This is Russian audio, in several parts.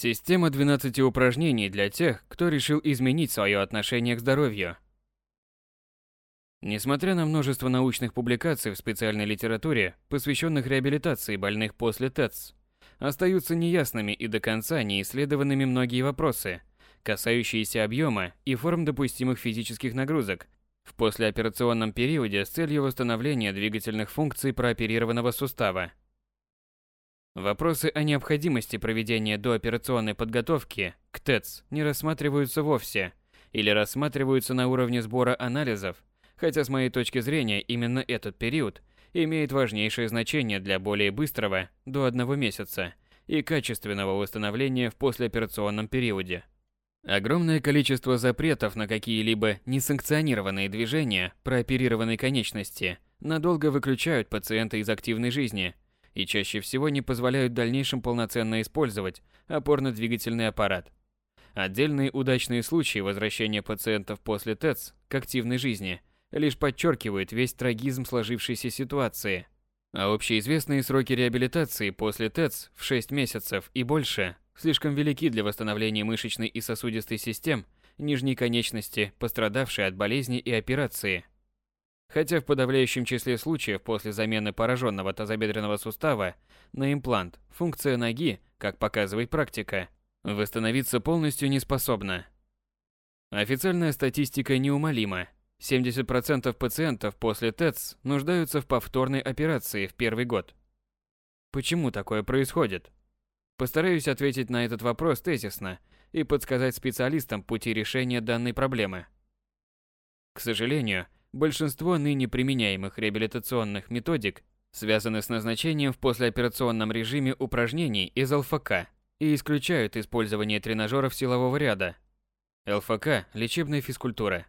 Система 12 упражнений для тех, кто решил изменить свое отношение к здоровью. Несмотря на множество научных публикаций в специальной литературе, посвященных реабилитации больных после ТЭЦ, остаются неясными и до конца не исследованными многие вопросы, касающиеся объема и форм допустимых физических нагрузок в послеоперационном периоде с целью восстановления двигательных функций прооперированного сустава. Вопросы о необходимости проведения дооперационной подготовки к ТЭЦ не рассматриваются вовсе или рассматриваются на уровне сбора анализов, хотя с моей точки зрения именно этот период имеет важнейшее значение для более быстрого, до одного месяца, и качественного восстановления в послеоперационном периоде. Огромное количество запретов на какие-либо несанкционированные движения прооперированной конечности надолго выключают пациента из активной жизни – и чаще всего не позволяют в дальнейшем полноценно использовать опорно-двигательный аппарат. Отдельные удачные случаи возвращения пациентов после ТЭЦ к активной жизни лишь подчеркивают весь трагизм сложившейся ситуации. А общеизвестные сроки реабилитации после ТЭЦ в 6 месяцев и больше слишком велики для восстановления мышечной и сосудистой систем нижней конечности, пострадавшей от болезни и операции – Хотя в подавляющем числе случаев после замены пораженного тазобедренного сустава на имплант функция ноги, как показывает практика, восстановиться полностью не способна. Официальная статистика неумолима. 70% пациентов после ТЭЦ нуждаются в повторной операции в первый год. Почему такое происходит? Постараюсь ответить на этот вопрос тезисно и подсказать специалистам пути решения данной проблемы. К сожалению, Большинство ныне применяемых реабилитационных методик связаны с назначением в послеоперационном режиме упражнений из ЛФК и исключают использование тренажеров силового ряда. ЛФК – лечебная физкультура.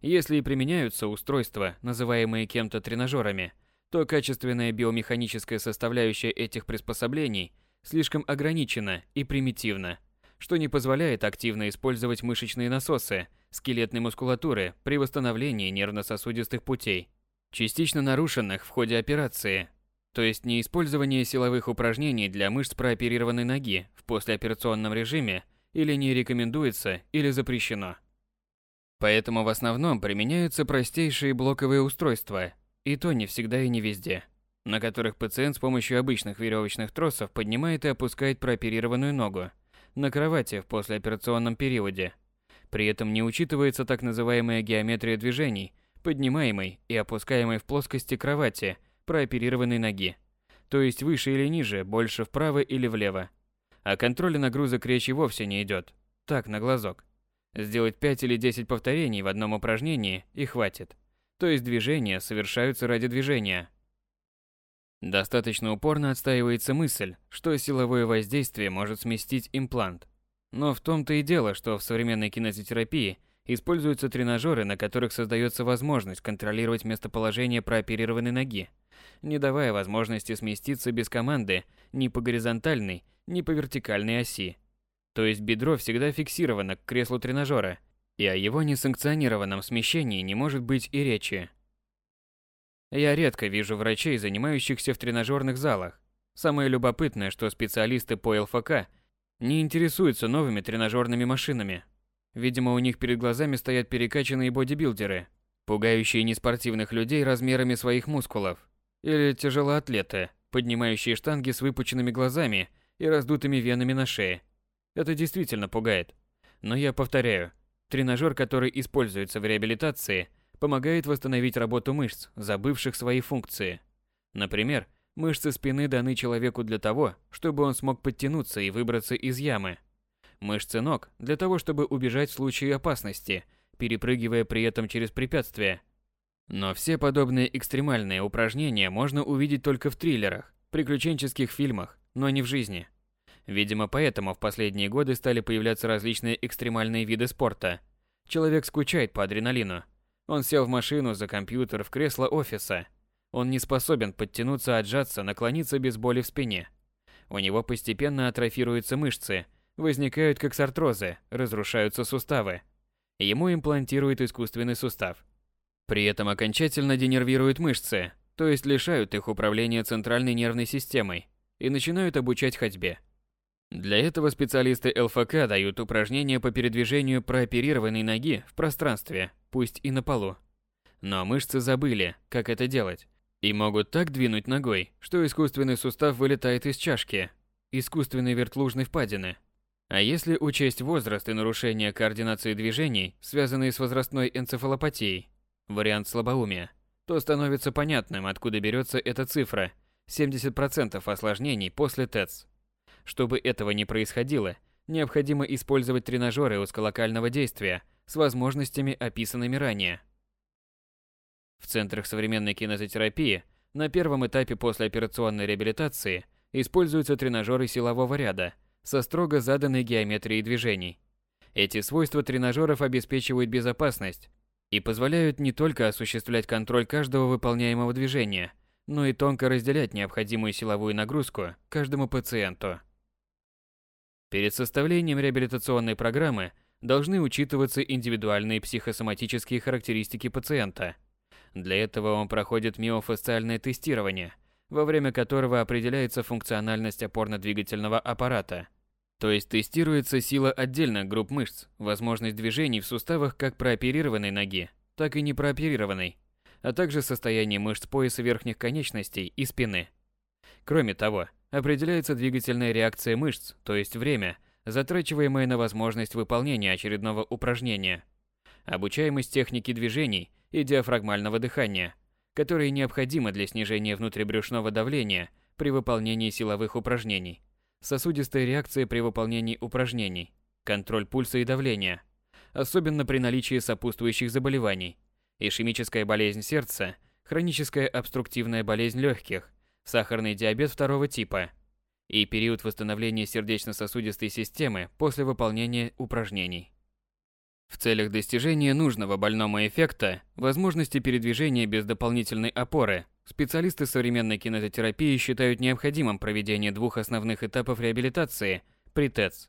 Если и применяются устройства, называемые кем-то тренажерами, то качественная биомеханическая составляющая этих приспособлений слишком ограничена и примитивна, что не позволяет активно использовать мышечные насосы скелетной мускулатуры при восстановлении нервно-сосудистых путей, частично нарушенных в ходе операции, то есть не использование силовых упражнений для мышц прооперированной ноги в послеоперационном режиме или не рекомендуется или запрещено. Поэтому в основном применяются простейшие блоковые устройства, и то не всегда и не везде, на которых пациент с помощью обычных веревочных тросов поднимает и опускает прооперированную ногу на кровати в послеоперационном периоде – при этом не учитывается так называемая геометрия движений, поднимаемой и опускаемой в плоскости кровати прооперированной ноги. То есть выше или ниже, больше вправо или влево. А контроля нагрузок речи вовсе не идет. Так, на глазок. Сделать 5 или 10 повторений в одном упражнении и хватит. То есть движения совершаются ради движения. Достаточно упорно отстаивается мысль, что силовое воздействие может сместить имплант, но в том-то и дело, что в современной кинезотерапии используются тренажеры, на которых создается возможность контролировать местоположение прооперированной ноги, не давая возможности сместиться без команды ни по горизонтальной, ни по вертикальной оси. То есть бедро всегда фиксировано к креслу тренажера, и о его несанкционированном смещении не может быть и речи. Я редко вижу врачей, занимающихся в тренажерных залах. Самое любопытное, что специалисты по ЛФК не интересуются новыми тренажерными машинами. Видимо, у них перед глазами стоят перекачанные бодибилдеры, пугающие неспортивных людей размерами своих мускулов, или тяжелоатлеты, поднимающие штанги с выпученными глазами и раздутыми венами на шее. Это действительно пугает. Но я повторяю, тренажер, который используется в реабилитации, помогает восстановить работу мышц, забывших свои функции. Например, Мышцы спины даны человеку для того, чтобы он смог подтянуться и выбраться из ямы. Мышцы ног для того, чтобы убежать в случае опасности, перепрыгивая при этом через препятствия. Но все подобные экстремальные упражнения можно увидеть только в триллерах, приключенческих фильмах, но не в жизни. Видимо, поэтому в последние годы стали появляться различные экстремальные виды спорта. Человек скучает по адреналину. Он сел в машину, за компьютер, в кресло офиса – он не способен подтянуться, отжаться, наклониться без боли в спине. У него постепенно атрофируются мышцы, возникают как сартрозы, разрушаются суставы. Ему имплантируют искусственный сустав. При этом окончательно денервируют мышцы, то есть лишают их управления центральной нервной системой и начинают обучать ходьбе. Для этого специалисты ЛФК дают упражнения по передвижению прооперированной ноги в пространстве, пусть и на полу. Но мышцы забыли, как это делать, и могут так двинуть ногой, что искусственный сустав вылетает из чашки, искусственной вертлужной впадины. А если учесть возраст и нарушение координации движений, связанные с возрастной энцефалопатией, вариант слабоумия, то становится понятным, откуда берется эта цифра – 70% осложнений после ТЭЦ. Чтобы этого не происходило, необходимо использовать тренажеры узколокального действия с возможностями, описанными ранее. В центрах современной кинезотерапии на первом этапе послеоперационной реабилитации используются тренажеры силового ряда со строго заданной геометрией движений. Эти свойства тренажеров обеспечивают безопасность и позволяют не только осуществлять контроль каждого выполняемого движения, но и тонко разделять необходимую силовую нагрузку каждому пациенту. Перед составлением реабилитационной программы должны учитываться индивидуальные психосоматические характеристики пациента. Для этого он проходит миофасциальное тестирование, во время которого определяется функциональность опорно-двигательного аппарата. То есть тестируется сила отдельных групп мышц, возможность движений в суставах как прооперированной ноги, так и непрооперированной, а также состояние мышц пояса верхних конечностей и спины. Кроме того, определяется двигательная реакция мышц, то есть время, затрачиваемое на возможность выполнения очередного упражнения, обучаемость техники движений и диафрагмального дыхания, которые необходимы для снижения внутрибрюшного давления при выполнении силовых упражнений, сосудистая реакция при выполнении упражнений, контроль пульса и давления, особенно при наличии сопутствующих заболеваний, ишемическая болезнь сердца, хроническая обструктивная болезнь легких, сахарный диабет второго типа и период восстановления сердечно-сосудистой системы после выполнения упражнений. В целях достижения нужного больному эффекта, возможности передвижения без дополнительной опоры, специалисты современной кинезотерапии считают необходимым проведение двух основных этапов реабилитации при ТЭЦ.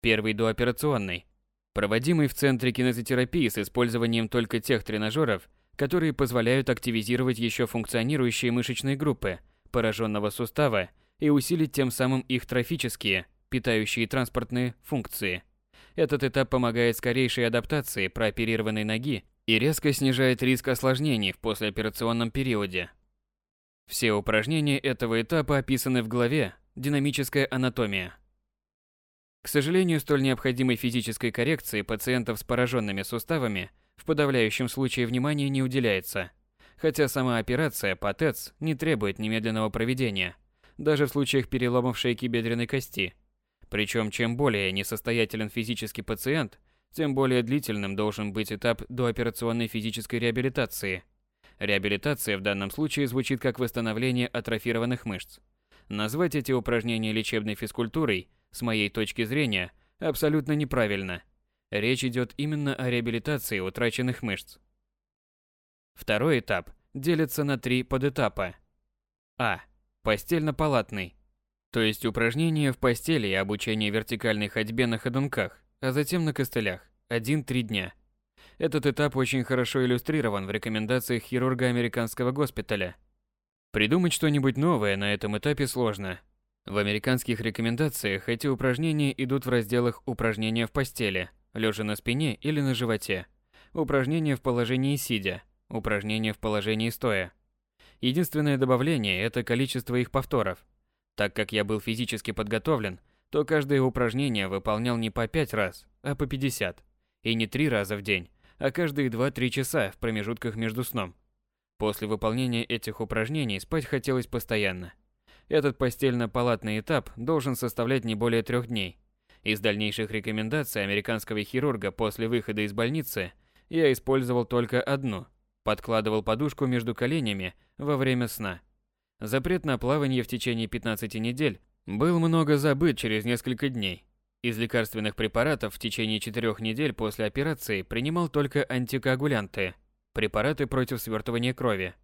Первый дооперационный, проводимый в Центре кинезотерапии с использованием только тех тренажеров, которые позволяют активизировать еще функционирующие мышечные группы пораженного сустава и усилить тем самым их трофические, питающие транспортные функции. Этот этап помогает скорейшей адаптации прооперированной ноги и резко снижает риск осложнений в послеоперационном периоде. Все упражнения этого этапа описаны в главе «Динамическая анатомия». К сожалению, столь необходимой физической коррекции пациентов с пораженными суставами – в подавляющем случае внимания не уделяется. Хотя сама операция по ТЭЦ не требует немедленного проведения, даже в случаях переломов шейки бедренной кости. Причем чем более несостоятелен физический пациент, тем более длительным должен быть этап дооперационной физической реабилитации. Реабилитация в данном случае звучит как восстановление атрофированных мышц. Назвать эти упражнения лечебной физкультурой, с моей точки зрения, абсолютно неправильно – Речь идет именно о реабилитации утраченных мышц. Второй этап делится на три подэтапа. А. Постельно-палатный. То есть упражнения в постели и обучение вертикальной ходьбе на ходунках, а затем на костылях. 1-3 дня. Этот этап очень хорошо иллюстрирован в рекомендациях хирурга американского госпиталя. Придумать что-нибудь новое на этом этапе сложно. В американских рекомендациях эти упражнения идут в разделах «Упражнения в постели», лежа на спине или на животе, упражнения в положении сидя, упражнения в положении стоя. Единственное добавление – это количество их повторов. Так как я был физически подготовлен, то каждое упражнение выполнял не по 5 раз, а по 50. И не 3 раза в день, а каждые 2-3 часа в промежутках между сном. После выполнения этих упражнений спать хотелось постоянно. Этот постельно-палатный этап должен составлять не более трех дней. Из дальнейших рекомендаций американского хирурга после выхода из больницы я использовал только одну. Подкладывал подушку между коленями во время сна. Запрет на плавание в течение 15 недель был много забыт через несколько дней. Из лекарственных препаратов в течение 4 недель после операции принимал только антикоагулянты, препараты против свертывания крови.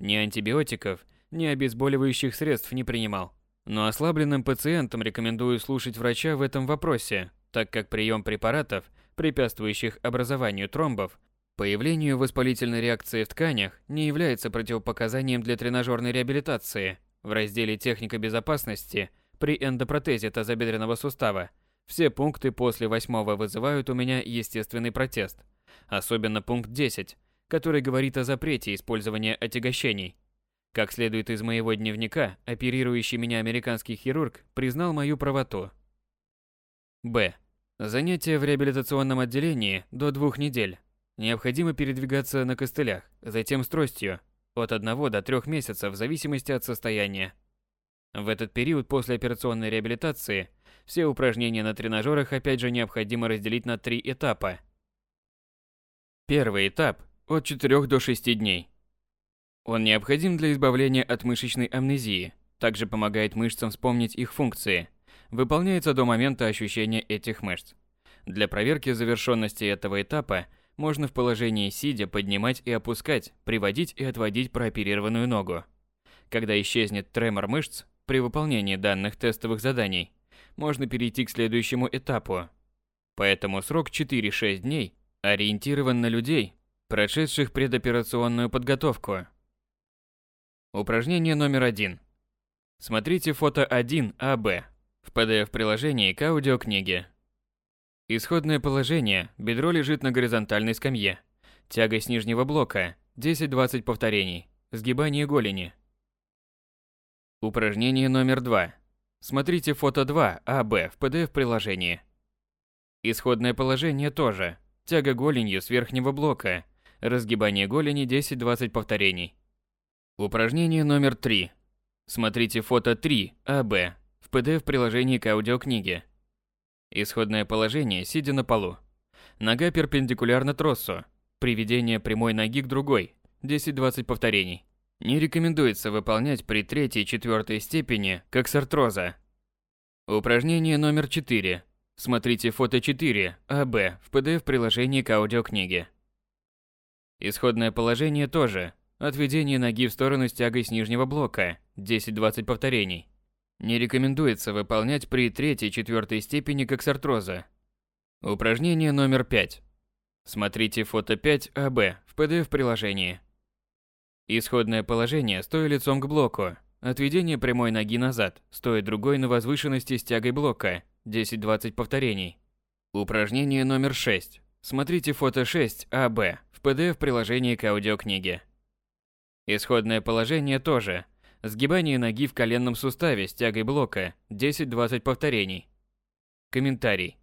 Ни антибиотиков, ни обезболивающих средств не принимал. Но ослабленным пациентам рекомендую слушать врача в этом вопросе, так как прием препаратов, препятствующих образованию тромбов, появлению воспалительной реакции в тканях, не является противопоказанием для тренажерной реабилитации. В разделе «Техника безопасности» При эндопротезе тазобедренного сустава все пункты после восьмого вызывают у меня естественный протест. Особенно пункт 10, который говорит о запрете использования отягощений. Как следует из моего дневника, оперирующий меня американский хирург признал мою правоту. Б. Занятия в реабилитационном отделении до двух недель. Необходимо передвигаться на костылях, затем с тростью, от 1 до 3 месяцев в зависимости от состояния. В этот период после операционной реабилитации все упражнения на тренажерах опять же необходимо разделить на три этапа. Первый этап – от 4 до 6 дней. Он необходим для избавления от мышечной амнезии, также помогает мышцам вспомнить их функции, выполняется до момента ощущения этих мышц. Для проверки завершенности этого этапа можно в положении сидя поднимать и опускать, приводить и отводить прооперированную ногу. Когда исчезнет тремор мышц при выполнении данных тестовых заданий, можно перейти к следующему этапу. Поэтому срок 4-6 дней ориентирован на людей, прошедших предоперационную подготовку. Упражнение номер один. Смотрите фото 1 АБ в PDF-приложении к аудиокниге. Исходное положение. Бедро лежит на горизонтальной скамье. Тяга с нижнего блока. 10-20 повторений. Сгибание голени. Упражнение номер 2. Смотрите фото 2 АБ в PDF-приложении. Исходное положение тоже. Тяга голенью с верхнего блока. Разгибание голени 10-20 повторений. Упражнение номер 3. Смотрите фото 3 АБ в PDF-приложении к аудиокниге. Исходное положение, сидя на полу. Нога перпендикулярна тросу. Приведение прямой ноги к другой. 10-20 повторений. Не рекомендуется выполнять при третьей и четвертой степени, как с артроза. Упражнение номер 4. Смотрите фото 4 АБ в PDF-приложении к аудиокниге. Исходное положение тоже. Отведение ноги в сторону с тягой с нижнего блока. 10-20 повторений. Не рекомендуется выполнять при третьей-четвертой степени коксартроза. Упражнение номер 5. Смотрите фото 5 АБ в PDF-приложении. Исходное положение стоя лицом к блоку. Отведение прямой ноги назад, стоя другой на возвышенности с тягой блока. 10-20 повторений. Упражнение номер 6. Смотрите фото 6 АБ в PDF-приложении к аудиокниге. Исходное положение тоже – Сгибание ноги в коленном суставе с тягой блока 10-20 повторений. Комментарий.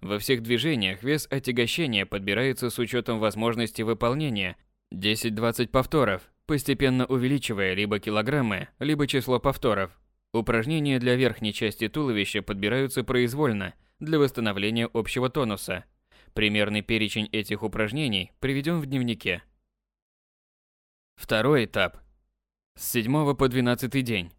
Во всех движениях вес отягощения подбирается с учетом возможности выполнения 10-20 повторов, постепенно увеличивая либо килограммы, либо число повторов. Упражнения для верхней части туловища подбираются произвольно для восстановления общего тонуса. Примерный перечень этих упражнений приведен в дневнике. Второй этап с 7 по 12 день.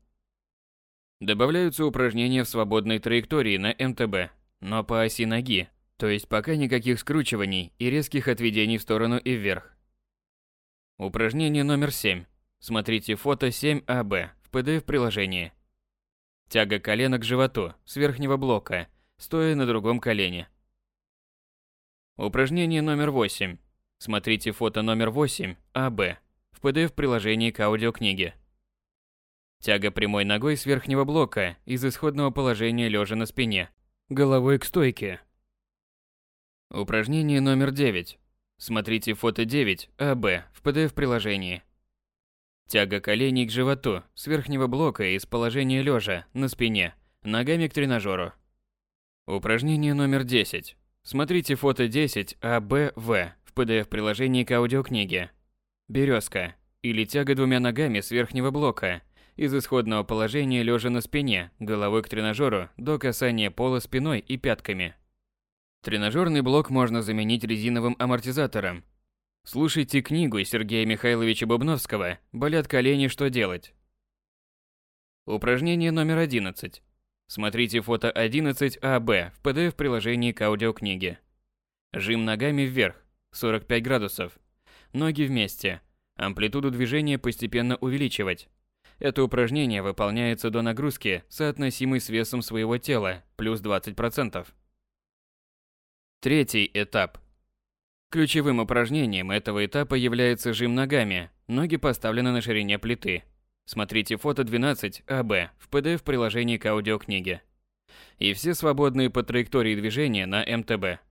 Добавляются упражнения в свободной траектории на МТБ, но по оси ноги, то есть пока никаких скручиваний и резких отведений в сторону и вверх. Упражнение номер 7. Смотрите фото 7АБ в PDF-приложении. Тяга колена к животу с верхнего блока, стоя на другом колене. Упражнение номер 8. Смотрите фото номер 8 АБ в PDF-приложении к аудиокниге. Тяга прямой ногой с верхнего блока из исходного положения лежа на спине, головой к стойке. Упражнение номер 9. Смотрите фото 9 АБ в PDF-приложении. Тяга коленей к животу с верхнего блока из положения лежа на спине, ногами к тренажеру. Упражнение номер 10. Смотрите фото 10 АБВ в PDF-приложении к аудиокниге. Березка. Или тяга двумя ногами с верхнего блока. Из исходного положения лежа на спине, головой к тренажеру, до касания пола спиной и пятками. Тренажерный блок можно заменить резиновым амортизатором. Слушайте книгу Сергея Михайловича Бубновского «Болят колени, что делать?». Упражнение номер 11. Смотрите фото 11АБ в PDF-приложении к аудиокниге. Жим ногами вверх, 45 градусов, Ноги вместе. Амплитуду движения постепенно увеличивать. Это упражнение выполняется до нагрузки, соотносимой с весом своего тела, плюс 20%. Третий этап. Ключевым упражнением этого этапа является жим ногами, ноги поставлены на ширине плиты. Смотрите фото 12 АБ в PDF-приложении к аудиокниге. И все свободные по траектории движения на МТБ.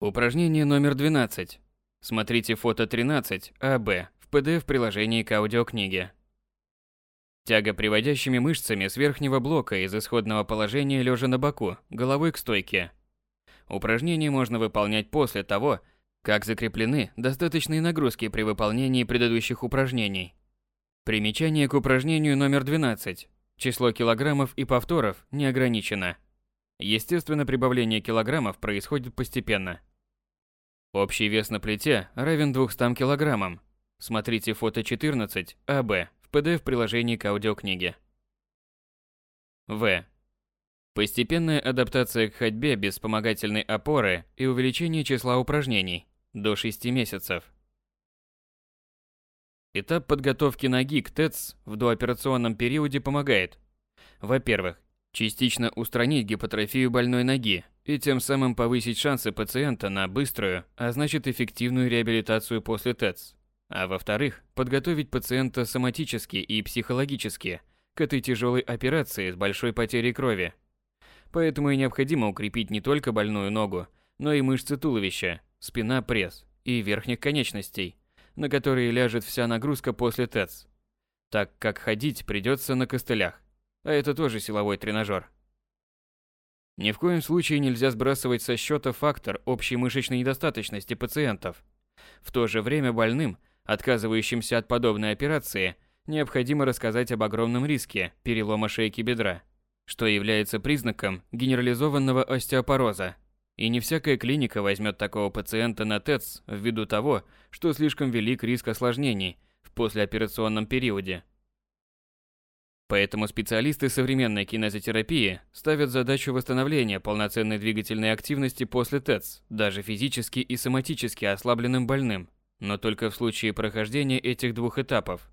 Упражнение номер 12. Смотрите фото 13 АБ в PDF-приложении к аудиокниге. Тяга приводящими мышцами с верхнего блока из исходного положения лежа на боку, головой к стойке. Упражнение можно выполнять после того, как закреплены достаточные нагрузки при выполнении предыдущих упражнений. Примечание к упражнению номер 12. Число килограммов и повторов не ограничено. Естественно, прибавление килограммов происходит постепенно. Общий вес на плите равен 200 килограммам. Смотрите фото 14 АБ в PDF-приложении к аудиокниге. В. Постепенная адаптация к ходьбе без вспомогательной опоры и увеличение числа упражнений до 6 месяцев. Этап подготовки ноги к ТЭЦ в дооперационном периоде помогает, во-первых, частично устранить гипотрофию больной ноги и тем самым повысить шансы пациента на быструю, а значит эффективную реабилитацию после ТЭЦ. А во-вторых, подготовить пациента соматически и психологически к этой тяжелой операции с большой потерей крови. Поэтому и необходимо укрепить не только больную ногу, но и мышцы туловища, спина, пресс и верхних конечностей, на которые ляжет вся нагрузка после ТЭЦ. Так как ходить придется на костылях, а это тоже силовой тренажер. Ни в коем случае нельзя сбрасывать со счета фактор общей мышечной недостаточности пациентов. В то же время больным, отказывающимся от подобной операции, необходимо рассказать об огромном риске перелома шейки бедра, что является признаком генерализованного остеопороза. И не всякая клиника возьмет такого пациента на ТЭЦ ввиду того, что слишком велик риск осложнений в послеоперационном периоде. Поэтому специалисты современной кинезотерапии ставят задачу восстановления полноценной двигательной активности после ТЭЦ, даже физически и соматически ослабленным больным, но только в случае прохождения этих двух этапов.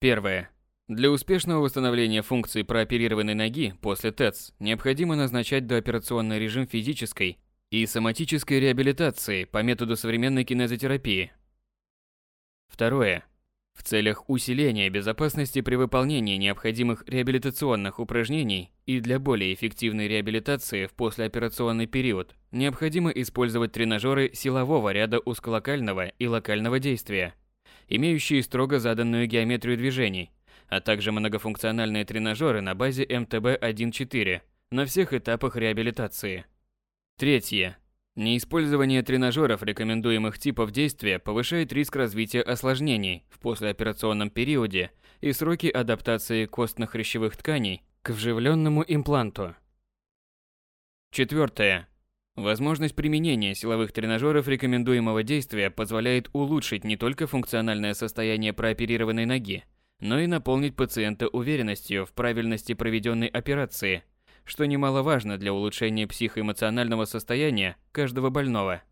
Первое. Для успешного восстановления функции прооперированной ноги после ТЭЦ необходимо назначать дооперационный режим физической и соматической реабилитации по методу современной кинезотерапии. Второе. В целях усиления безопасности при выполнении необходимых реабилитационных упражнений и для более эффективной реабилитации в послеоперационный период необходимо использовать тренажеры силового ряда узколокального и локального действия, имеющие строго заданную геометрию движений – а также многофункциональные тренажеры на базе МТБ-1.4 на всех этапах реабилитации. Третье. Неиспользование тренажеров рекомендуемых типов действия повышает риск развития осложнений в послеоперационном периоде и сроки адаптации костно-хрящевых тканей к вживленному импланту. Четвертое. Возможность применения силовых тренажеров рекомендуемого действия позволяет улучшить не только функциональное состояние прооперированной ноги, но и наполнить пациента уверенностью в правильности проведенной операции, что немаловажно для улучшения психоэмоционального состояния каждого больного.